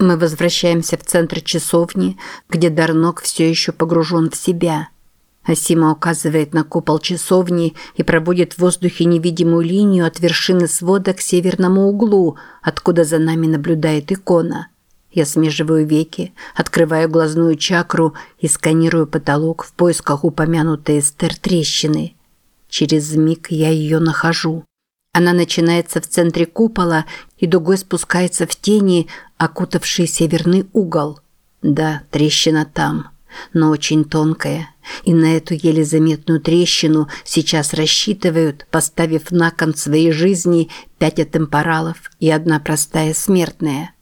Мы возвращаемся в центр часовни, где Дарнок все еще погружен в себя. Асима указывает на купол часовни и проводит в воздухе невидимую линию от вершины свода к северному углу, откуда за нами наблюдает икона. Я смеживаю веки, открываю глазную чакру и сканирую потолок в поисках упомянутой Эстер трещины. Через миг я ее нахожу. Она начинается в центре купола и дугой спускается в тени, окутавший северный угол. Да, трещина там, но очень тонкая. И на эту еле заметную трещину сейчас рассчитывают, поставив на кон своей жизни пять темпоралов и одна простая смертная –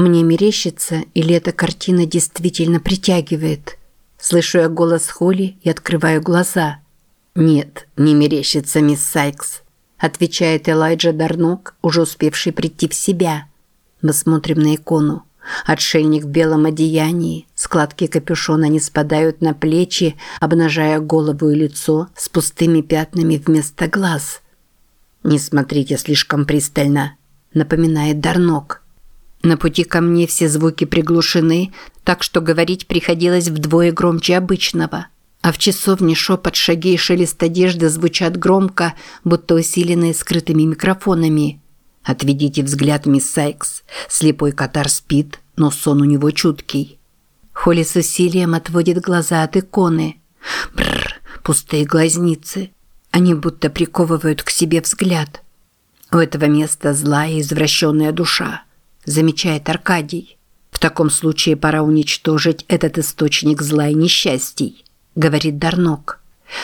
мне мерещится, или эта картина действительно притягивает. Слышу я голос Холли и открываю глаза. «Нет, не мерещится, мисс Сайкс», – отвечает Элайджа Дарнок, уже успевший прийти в себя. Мы смотрим на икону. Отшельник в белом одеянии, складки капюшона не спадают на плечи, обнажая голову и лицо с пустыми пятнами вместо глаз. «Не смотрите слишком пристально», – напоминает Дарнок. На пути ко мне все звуки приглушены, так что говорить приходилось вдвое громче обычного. А в часовне шепот шаги и шелест одежды звучат громко, будто усиленные скрытыми микрофонами. «Отведите взгляд, мисс Сайкс. Слепой катар спит, но сон у него чуткий». Холли с усилием отводит глаза от иконы. Бррр, пустые глазницы. Они будто приковывают к себе взгляд. У этого места злая и извращенная душа замечает Аркадий. В таком случае пора уничтожить этот источник зла и несчастий, говорит Дарнок.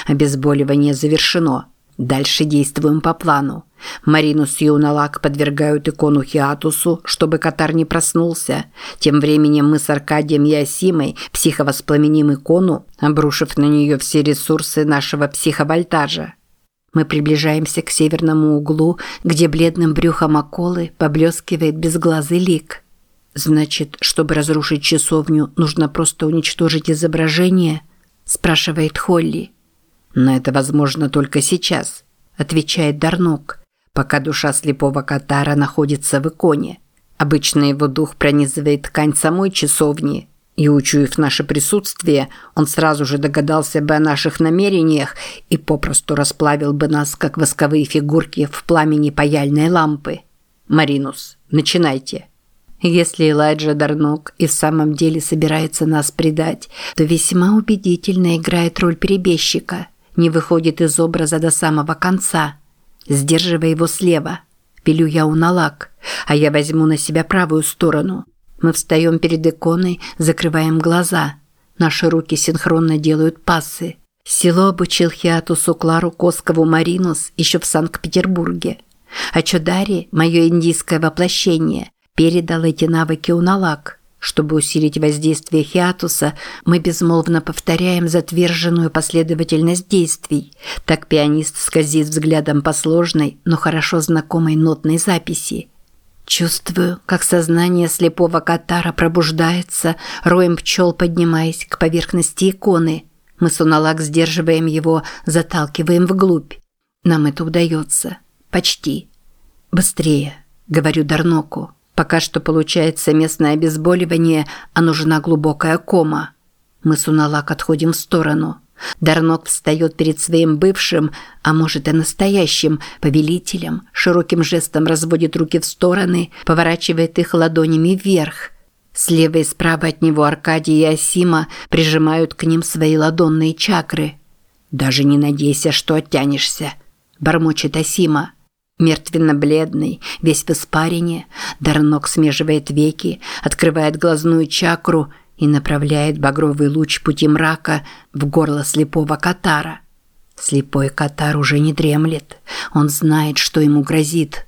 Обезболивание завершено. Дальше действуем по плану. Маринус и Юналак подвергают икону Хиатусу, чтобы Катар не проснулся. Тем временем мы с Аркадием и Асимой психовоспламеним икону, обрушив на нее все ресурсы нашего психовольтажа. Мы приближаемся к северному углу, где бледным брюхом околы поблескивает безглазый лик. Значит, чтобы разрушить часовню, нужно просто уничтожить изображение, спрашивает Холли. Но это возможно только сейчас, отвечает Дарнок, пока душа слепого Катара находится в иконе. Обычно его дух пронизывает ткань самой часовни, и, учуяв наше присутствие, он сразу же догадался бы о наших намерениях и попросту расплавил бы нас, как восковые фигурки в пламени паяльной лампы. Маринус, начинайте. Если Элайджа Дарнок и в самом деле собирается нас предать, то весьма убедительно играет роль перебежчика, не выходит из образа до самого конца. Сдерживая его слева, пилю я уналак, а я возьму на себя правую сторону – мы встаем перед иконой, закрываем глаза. Наши руки синхронно делают пассы. Село обучил Хиатусу Клару Коскову Маринус еще в Санкт-Петербурге. А Чудари, мое индийское воплощение, передал эти навыки Уналак. Чтобы усилить воздействие Хиатуса, мы безмолвно повторяем затверженную последовательность действий. Так пианист скользит взглядом по сложной, но хорошо знакомой нотной записи – Чувствую, как сознание слепого Катара пробуждается, роем пчел поднимаясь к поверхности иконы. Мы с Уналак сдерживаем его, заталкиваем вглубь. Нам это удается. Почти. Быстрее, говорю Дарноку. Пока что получается местное обезболивание, а нужна глубокая кома. Мы с Уналак отходим в сторону. Дарнок встает перед своим бывшим, а может и настоящим, повелителем, широким жестом разводит руки в стороны, поворачивает их ладонями вверх. Слева и справа от него Аркадий и Асима прижимают к ним свои ладонные чакры. «Даже не надейся, что оттянешься», – бормочет Асима. Мертвенно-бледный, весь в испарине, Дарнок смеживает веки, открывает глазную чакру – и направляет багровый луч пути мрака в горло слепого Катара. Слепой Катар уже не дремлет. Он знает, что ему грозит.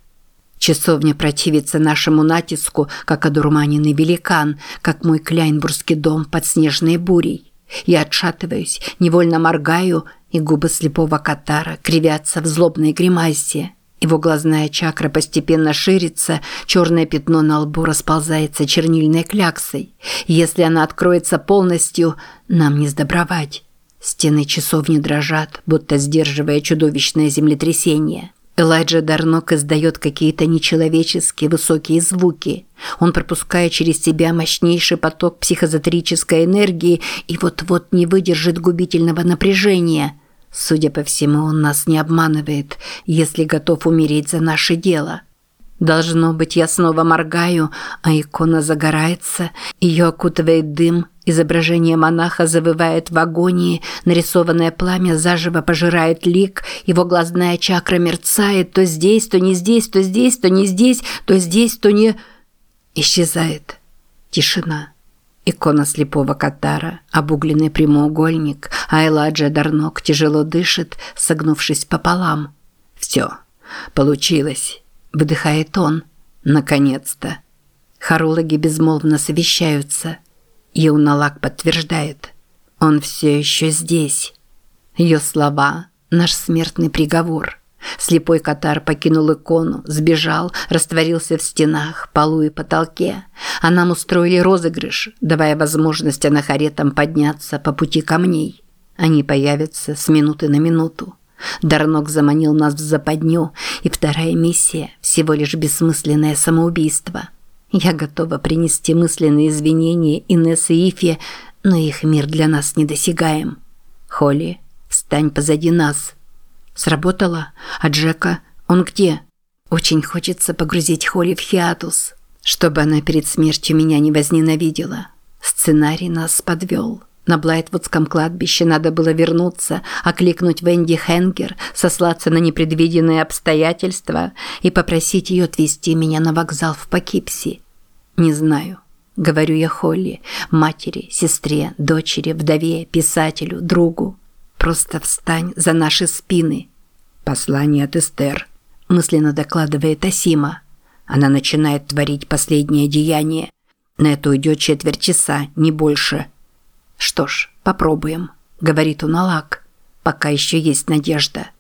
Часовня противится нашему натиску, как одурманенный великан, как мой кляйнбургский дом под снежной бурей. Я отшатываюсь, невольно моргаю, и губы слепого Катара кривятся в злобной гримасе. Его глазная чакра постепенно ширится, черное пятно на лбу расползается чернильной кляксой. Если она откроется полностью, нам не сдобровать. Стены часовни дрожат, будто сдерживая чудовищное землетрясение. Элайджа Дарнок издает какие-то нечеловеческие высокие звуки. Он пропускает через себя мощнейший поток психозотерической энергии и вот-вот не выдержит губительного напряжения. Судя по всему, он нас не обманывает, если готов умереть за наше дело. Должно быть, я снова моргаю, а икона загорается, ее окутывает дым, изображение монаха завывает в агонии, нарисованное пламя заживо пожирает лик, его глазная чакра мерцает то здесь, то не здесь, то здесь, то не здесь, то здесь, то не... Исчезает. Тишина. Икона слепого Катара, обугленный прямоугольник, а Эладжа Дарнок тяжело дышит, согнувшись пополам. Все. Получилось. Выдыхает он. Наконец-то. Хорологи безмолвно совещаются. Юналак подтверждает. Он все еще здесь. Ее слова – наш смертный приговор. Слепой Катар покинул икону, сбежал, растворился в стенах, полу и потолке. А нам устроили розыгрыш, давая возможность анахаретам подняться по пути камней. Они появятся с минуты на минуту. Дарнок заманил нас в западню, и вторая миссия – всего лишь бессмысленное самоубийство. Я готова принести мысленные извинения Инесс и Ифе, но их мир для нас недосягаем. Холли, встань позади нас. Сработало? А Джека? Он где? Очень хочется погрузить Холли в хиатус, чтобы она перед смертью меня не возненавидела. Сценарий нас подвел. На Блайтвудском кладбище надо было вернуться, окликнуть Венди Хенгер, сослаться на непредвиденные обстоятельства и попросить ее отвезти меня на вокзал в Покипси. Не знаю. Говорю я Холли, матери, сестре, дочери, вдове, писателю, другу. Просто встань за наши спины. Послание от Эстер. Мысленно докладывает Асима. Она начинает творить последнее деяние. На это уйдет четверть часа, не больше. «Что ж, попробуем», – говорит он Алак. «Пока еще есть надежда».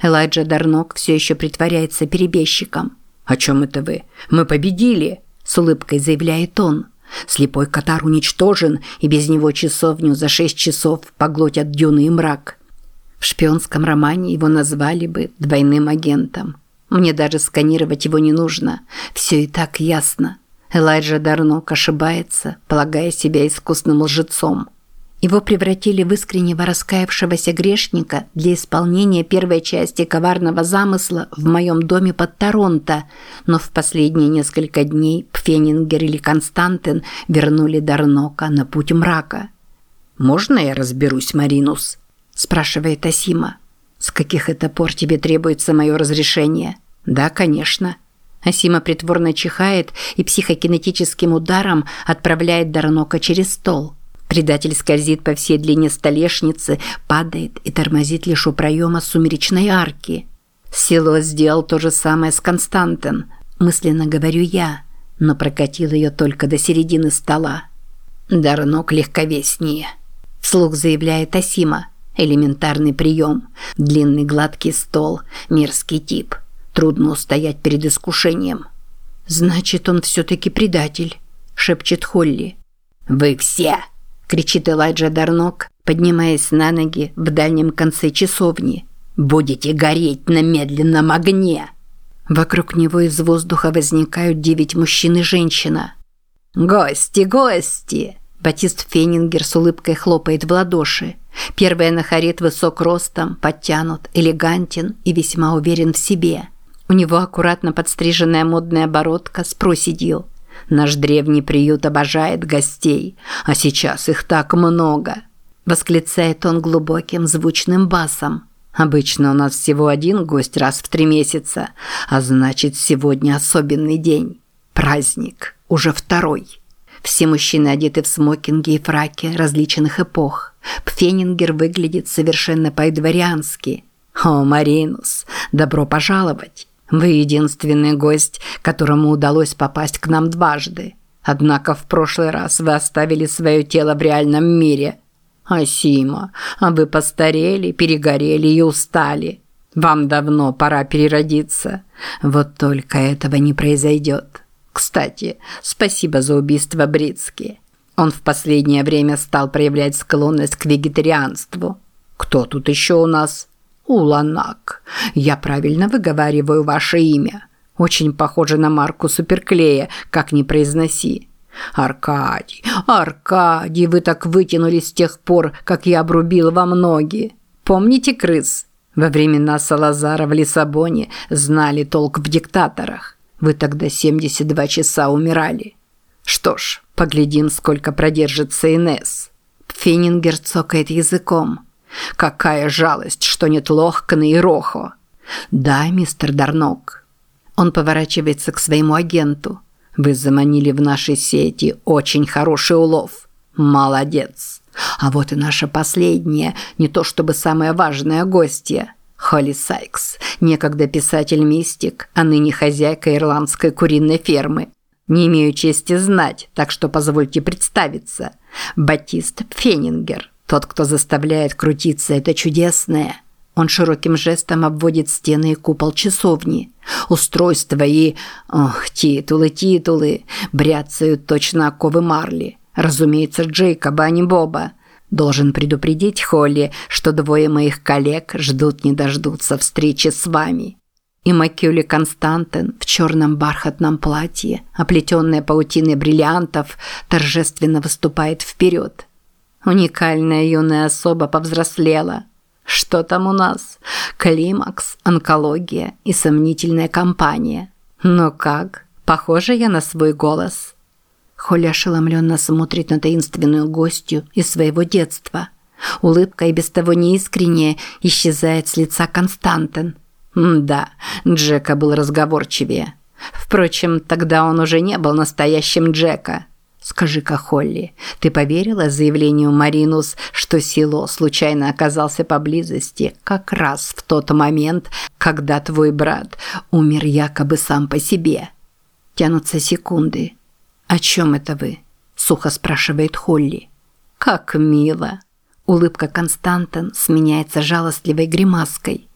Элайджа Дарнок все еще притворяется перебежчиком. «О чем это вы? Мы победили!» – с улыбкой заявляет он. Слепой Катар уничтожен, и без него часовню за шесть часов поглотят дюны и мрак. В шпионском романе его назвали бы двойным агентом. Мне даже сканировать его не нужно. Все и так ясно. Элайджа Дарнок ошибается, полагая себя искусным лжецом. Его превратили в искреннего раскаявшегося грешника для исполнения первой части коварного замысла в моем доме под Торонто, но в последние несколько дней Пфенингер или Константин вернули Дарнока на путь мрака. «Можно я разберусь, Маринус?» – спрашивает Асима. «С каких это пор тебе требуется мое разрешение?» «Да, конечно». Асима притворно чихает и психокинетическим ударом отправляет Дарнока через стол – Предатель скользит по всей длине столешницы, падает и тормозит лишь у проема сумеречной арки. Сило сделал то же самое с Константин, мысленно говорю я, но прокатил ее только до середины стола. Дарнок легковеснее. Вслух заявляет Асима. Элементарный прием. Длинный гладкий стол. Мерзкий тип. Трудно устоять перед искушением. «Значит, он все-таки предатель», – шепчет Холли. «Вы все!» Кричит Элайджа Дарнок, поднимаясь на ноги в дальнем конце часовни. Будете гореть на медленном огне. Вокруг него из воздуха возникают девять мужчин и женщина. Гости, гости. Батист Фенингер с улыбкой хлопает в ладоши. Первый анахарет высок ростом, подтянут, элегантен и весьма уверен в себе. У него аккуратно подстриженная модная бородка с проседью. Наш древний приют обожает гостей, а сейчас их так много. Восклицает он глубоким звучным басом. Обычно у нас всего один гость раз в три месяца, а значит сегодня особенный день. Праздник. Уже второй. Все мужчины одеты в смокинги и фраки различных эпох. Пфенингер выглядит совершенно по-эдвариански. О, Маринус, добро пожаловать. Вы единственный гость, которому удалось попасть к нам дважды. Однако в прошлый раз вы оставили свое тело в реальном мире. Асима, а вы постарели, перегорели и устали. Вам давно пора переродиться. Вот только этого не произойдет. Кстати, спасибо за убийство Брицки. Он в последнее время стал проявлять склонность к вегетарианству. Кто тут еще у нас? Уланак. Я правильно выговариваю ваше имя. Очень похоже на марку суперклея, как ни произноси. Аркадий, Аркадий, вы так вытянулись с тех пор, как я обрубил вам ноги. Помните крыс? Во времена Салазара в Лиссабоне знали толк в диктаторах. Вы тогда 72 часа умирали. Что ж, поглядим, сколько продержится Инесс. Фенингер цокает языком. Какая жалость, что нет Лохкана и Рохо. Да, мистер Дарнок. Он поворачивается к своему агенту. Вы заманили в нашей сети очень хороший улов. Молодец. А вот и наша последняя, не то чтобы самая важная гостья. Холли Сайкс, некогда писатель-мистик, а ныне хозяйка ирландской куриной фермы. Не имею чести знать, так что позвольте представиться. Батист Фенингер, тот, кто заставляет крутиться это чудесное. Он широким жестом обводит стены и купол часовни. Устройства и... Ох, титулы, титулы. Бряцают точно оковы Марли. Разумеется, Джейкоба, а не Боба. Должен предупредить Холли, что двое моих коллег ждут не дождутся встречи с вами. И Макюли Константин в черном бархатном платье, оплетенное паутиной бриллиантов, торжественно выступает вперед. Уникальная юная особа повзрослела. Что там у нас? Климакс, онкология и сомнительная компания. Но как? Похоже я на свой голос. Холли ошеломленно смотрит на таинственную гостью из своего детства. Улыбка и без того неискренняя исчезает с лица Константин. да, Джека был разговорчивее. Впрочем, тогда он уже не был настоящим Джека. Скажи-ка, Холли, ты поверила заявлению Маринус, что Сило случайно оказался поблизости как раз в тот момент, когда твой брат умер якобы сам по себе? Тянутся секунды. «О чем это вы?» – сухо спрашивает Холли. «Как мило!» Улыбка Константин сменяется жалостливой гримаской.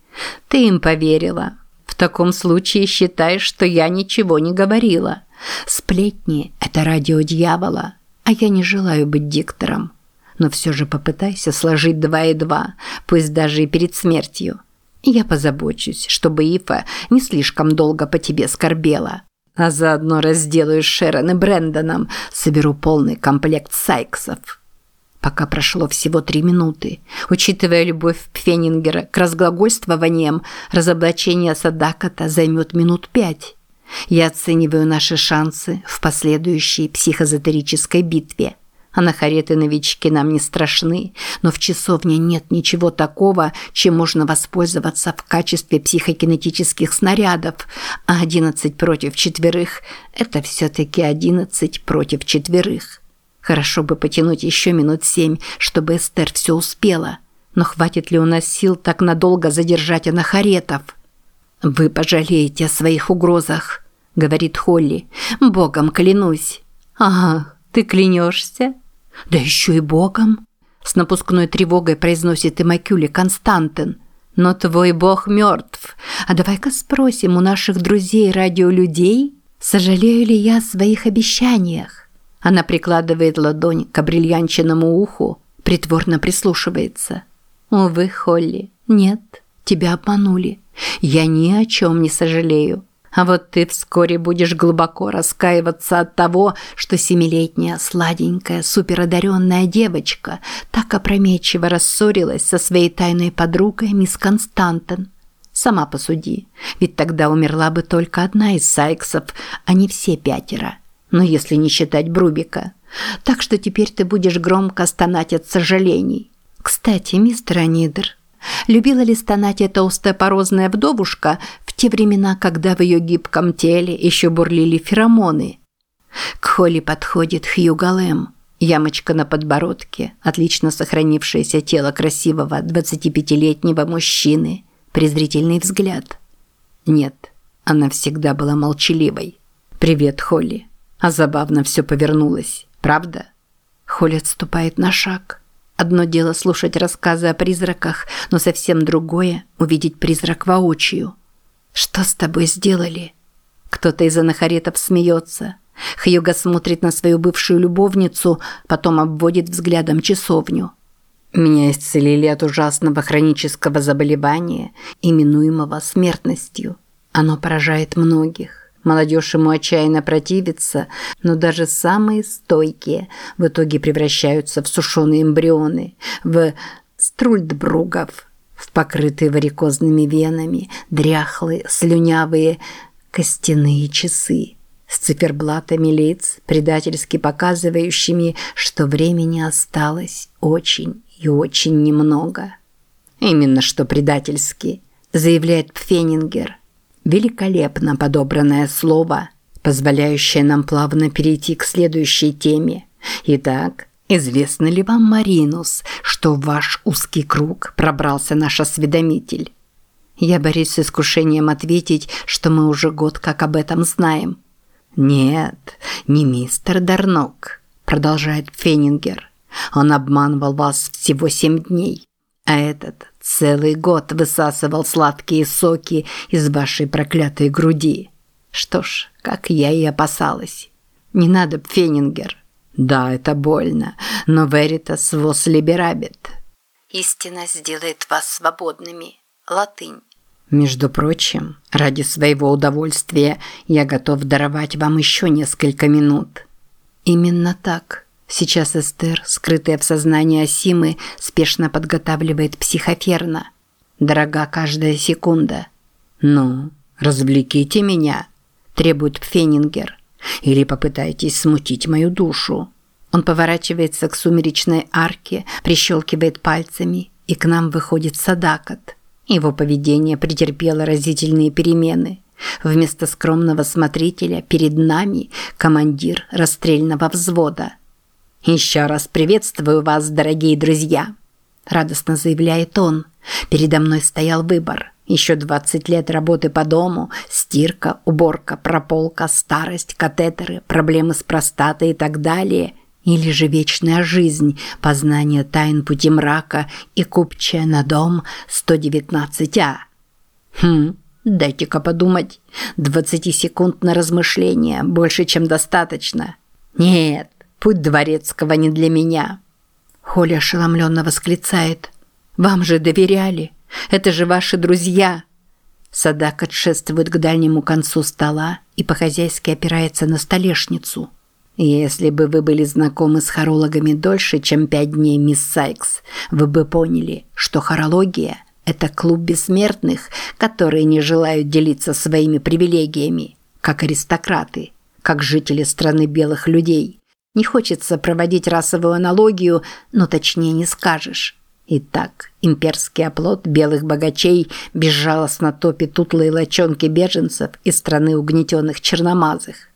«Ты им поверила. В таком случае считай, что я ничего не говорила. Сплетни – это радио дьявола, а я не желаю быть диктором. Но все же попытайся сложить два и два, пусть даже и перед смертью. Я позабочусь, чтобы Ифа не слишком долго по тебе скорбела а заодно разделаю Шерон и Брэндоном, соберу полный комплект сайксов. Пока прошло всего три минуты. Учитывая любовь Пфенингера к разглагольствованиям, разоблачение Садаката займет минут пять. Я оцениваю наши шансы в последующей психозотерической битве. Анахареты-новички нам не страшны, но в часовне нет ничего такого, чем можно воспользоваться в качестве психокинетических снарядов, а 11 против четверых – это все-таки 11 против четверых. Хорошо бы потянуть еще минут семь, чтобы Эстер все успела. Но хватит ли у нас сил так надолго задержать анахаретов? «Вы пожалеете о своих угрозах», – говорит Холли. «Богом клянусь». «Ага, ты клянешься?» «Да еще и Богом!» С напускной тревогой произносит и Макюли Константин. «Но твой Бог мертв. А давай-ка спросим у наших друзей-радиолюдей, сожалею ли я о своих обещаниях?» Она прикладывает ладонь к бриллианчиному уху, притворно прислушивается. «Увы, Холли, нет, тебя обманули. Я ни о чем не сожалею. А вот ты вскоре будешь глубоко раскаиваться от того, что семилетняя сладенькая суперодаренная девочка так опрометчиво рассорилась со своей тайной подругой мисс Константен. Сама посуди, ведь тогда умерла бы только одна из Сайксов, а не все пятеро. Но если не считать Брубика. Так что теперь ты будешь громко стонать от сожалений. Кстати, мистер Анидер, любила ли стонать эта устопорозная вдовушка в те времена, когда в ее гибком теле еще бурлили феромоны. К Холли подходит Хью Галэм. Ямочка на подбородке, отлично сохранившееся тело красивого 25-летнего мужчины, презрительный взгляд. Нет, она всегда была молчаливой. «Привет, Холли». А забавно все повернулось, правда? Холли отступает на шаг. Одно дело слушать рассказы о призраках, но совсем другое – увидеть призрак воочию – «Что с тобой сделали?» Кто-то из анахаретов смеется. Хьюга смотрит на свою бывшую любовницу, потом обводит взглядом часовню. Меня исцелили от ужасного хронического заболевания, именуемого смертностью. Оно поражает многих. Молодежь ему отчаянно противится, но даже самые стойкие в итоге превращаются в сушеные эмбрионы, в струльдбругов, в покрытые варикозными венами, дряхлые, слюнявые, костяные часы с циферблатами лиц, предательски показывающими, что времени осталось очень и очень немного. Именно что предательски, заявляет Пфенингер. Великолепно подобранное слово, позволяющее нам плавно перейти к следующей теме. Итак, известно ли вам, Маринус, что в ваш узкий круг пробрался наш осведомитель? Я борюсь с искушением ответить, что мы уже год как об этом знаем. Нет, не мистер Дарнок, продолжает Фенингер. Он обманывал вас всего семь дней, а этот целый год высасывал сладкие соки из вашей проклятой груди. Что ж, как я и опасалась. Не надо, Фенингер. Да, это больно, но veritas vos liberabit. Истина сделает вас свободными. Латынь. Между прочим, ради своего удовольствия я готов даровать вам еще несколько минут. Именно так. Сейчас Эстер, скрытая в сознании Асимы, спешно подготавливает психоферна. Дорога каждая секунда. Ну, развлеките меня, требует Пфенингер. Или попытайтесь смутить мою душу. Он поворачивается к сумеречной арке, прищелкивает пальцами, и к нам выходит Садакат. Его поведение претерпело разительные перемены. Вместо скромного смотрителя перед нами командир расстрельного взвода. «Еще раз приветствую вас, дорогие друзья!» Радостно заявляет он. «Передо мной стоял выбор. Еще 20 лет работы по дому, стирка, уборка, прополка, старость, катетеры, проблемы с простатой и так далее – или же вечная жизнь, познание тайн пути мрака и купчая на дом 119А. Хм, дайте-ка подумать. 20 секунд на размышление больше, чем достаточно. Нет, путь дворецкого не для меня. Холя ошеломленно восклицает. Вам же доверяли. Это же ваши друзья. Садак отшествует к дальнему концу стола и по-хозяйски опирается на столешницу. Если бы вы были знакомы с хорологами дольше, чем пять дней, мисс Сайкс, вы бы поняли, что хорология – это клуб бессмертных, которые не желают делиться своими привилегиями, как аристократы, как жители страны белых людей. Не хочется проводить расовую аналогию, но точнее не скажешь. Итак, имперский оплот белых богачей безжалостно топит утлые лочонки беженцев из страны угнетенных черномазых.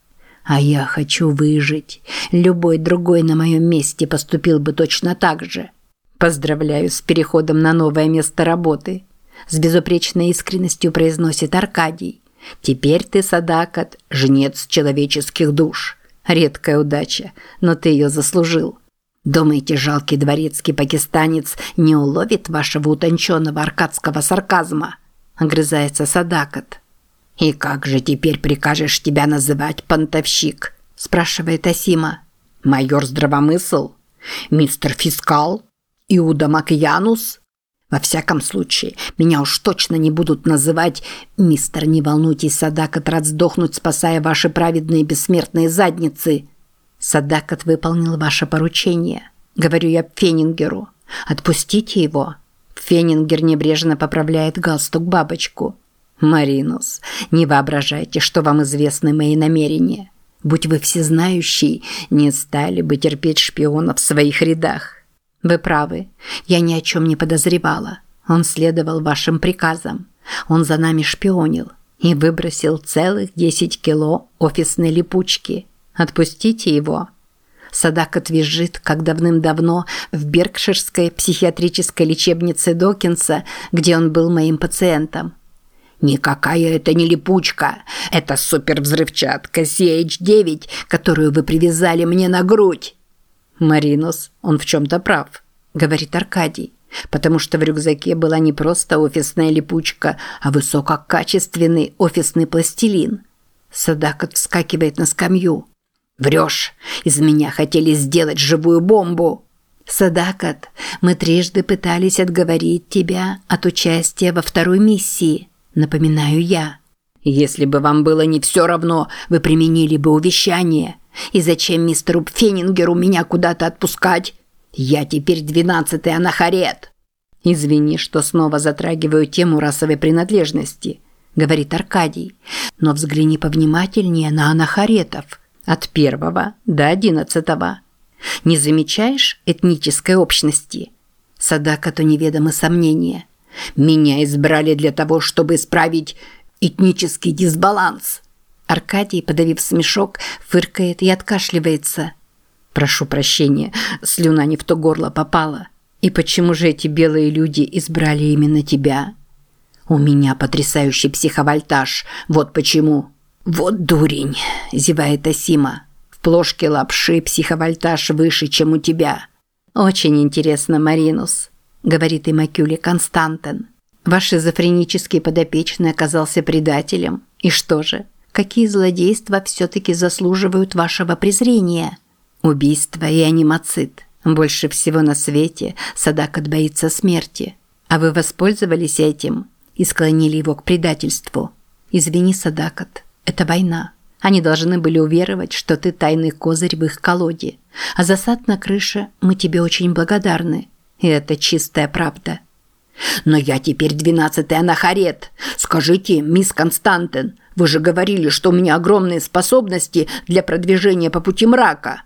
А я хочу выжить. Любой другой на моем месте поступил бы точно так же. Поздравляю с переходом на новое место работы. С безупречной искренностью произносит Аркадий. Теперь ты, Садакат, жнец человеческих душ. Редкая удача, но ты ее заслужил. Думаете, жалкий дворецкий пакистанец не уловит вашего утонченного аркадского сарказма? Огрызается Садакат. «И как же теперь прикажешь тебя называть, понтовщик?» – спрашивает Асима. «Майор Здравомысл? Мистер Фискал? Иуда Макьянус?» Во всяком случае, меня уж точно не будут называть «Мистер, не волнуйтесь, Садакат рад сдохнуть, спасая ваши праведные бессмертные задницы». Садакат выполнил ваше поручение. Говорю я Фенингеру. Отпустите его. Фенингер небрежно поправляет галстук бабочку. Маринус, не воображайте, что вам известны мои намерения. Будь вы всезнающий, не стали бы терпеть шпионов в своих рядах. Вы правы, я ни о чем не подозревала. Он следовал вашим приказам. Он за нами шпионил и выбросил целых 10 кило офисной липучки. Отпустите его. Садак отвяжет, как давным-давно в Беркширской психиатрической лечебнице Докинса, где он был моим пациентом. Никакая это не липучка. Это супервзрывчатка CH9, которую вы привязали мне на грудь. Маринус, он в чем-то прав, говорит Аркадий. Потому что в рюкзаке была не просто офисная липучка, а высококачественный офисный пластилин. Садак вскакивает на скамью. Врешь. Из меня хотели сделать живую бомбу. Садакат, мы трижды пытались отговорить тебя от участия во второй миссии, напоминаю я. Если бы вам было не все равно, вы применили бы увещание. И зачем мистеру Пфенингеру меня куда-то отпускать? Я теперь двенадцатый анахарет. Извини, что снова затрагиваю тему расовой принадлежности, говорит Аркадий. Но взгляни повнимательнее на анахаретов от первого до одиннадцатого. Не замечаешь этнической общности? Садака то неведомы сомнения. Меня избрали для того, чтобы исправить этнический дисбаланс. Аркадий, подавив смешок, фыркает и откашливается. Прошу прощения, слюна не в то горло попала. И почему же эти белые люди избрали именно тебя? У меня потрясающий психовольтаж. Вот почему. Вот дурень, зевает Асима. В плошке лапши психовольтаж выше, чем у тебя. Очень интересно, Маринус, говорит Имакюле Константен. Ваш шизофренический подопечный оказался предателем. И что же? Какие злодейства все-таки заслуживают вашего презрения? Убийство и анимацид. Больше всего на свете Садакат боится смерти. А вы воспользовались этим и склонили его к предательству. Извини, Садакат, это война. Они должны были уверовать, что ты тайный козырь в их колоде. А засад на крыше мы тебе очень благодарны. И это чистая правда. «Но я теперь двенадцатый анахарет. Скажите, мисс Константин, вы же говорили, что у меня огромные способности для продвижения по пути мрака».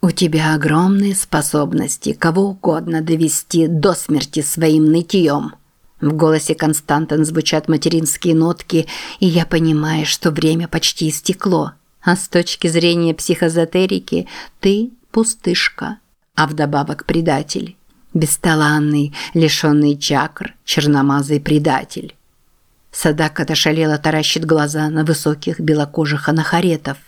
«У тебя огромные способности кого угодно довести до смерти своим нытьем». В голосе Константин звучат материнские нотки, и я понимаю, что время почти истекло. А с точки зрения психозотерики ты пустышка, а вдобавок предатель. Бесталанный, лишенный чакр, черномазый предатель. Садак отошалело таращит глаза на высоких белокожих анахаретов.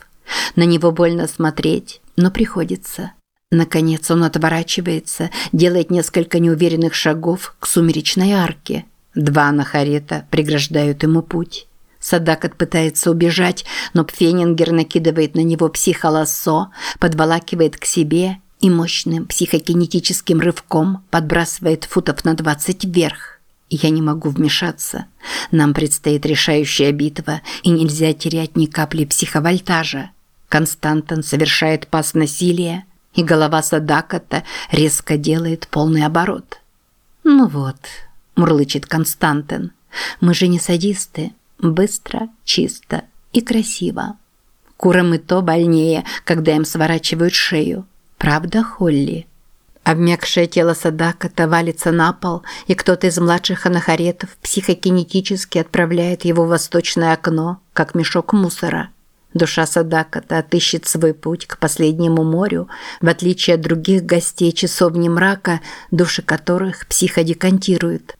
На него больно смотреть, но приходится. Наконец он отворачивается, делает несколько неуверенных шагов к сумеречной арке. Два анахарета преграждают ему путь. Садак пытается убежать, но Пфенингер накидывает на него психолосо, подволакивает к себе и мощным психокинетическим рывком подбрасывает футов на 20 вверх. Я не могу вмешаться. Нам предстоит решающая битва, и нельзя терять ни капли психовольтажа. Константин совершает пас насилия, и голова Садаката резко делает полный оборот. «Ну вот», – мурлычет Константин, – «мы же не садисты. Быстро, чисто и красиво. Курам и то больнее, когда им сворачивают шею. Правда, Холли? Обмякшее тело Садака валится на пол, и кто-то из младших анахаретов психокинетически отправляет его в восточное окно, как мешок мусора. Душа Садаката отыщет свой путь к последнему морю, в отличие от других гостей часовни мрака, души которых психодекантируют.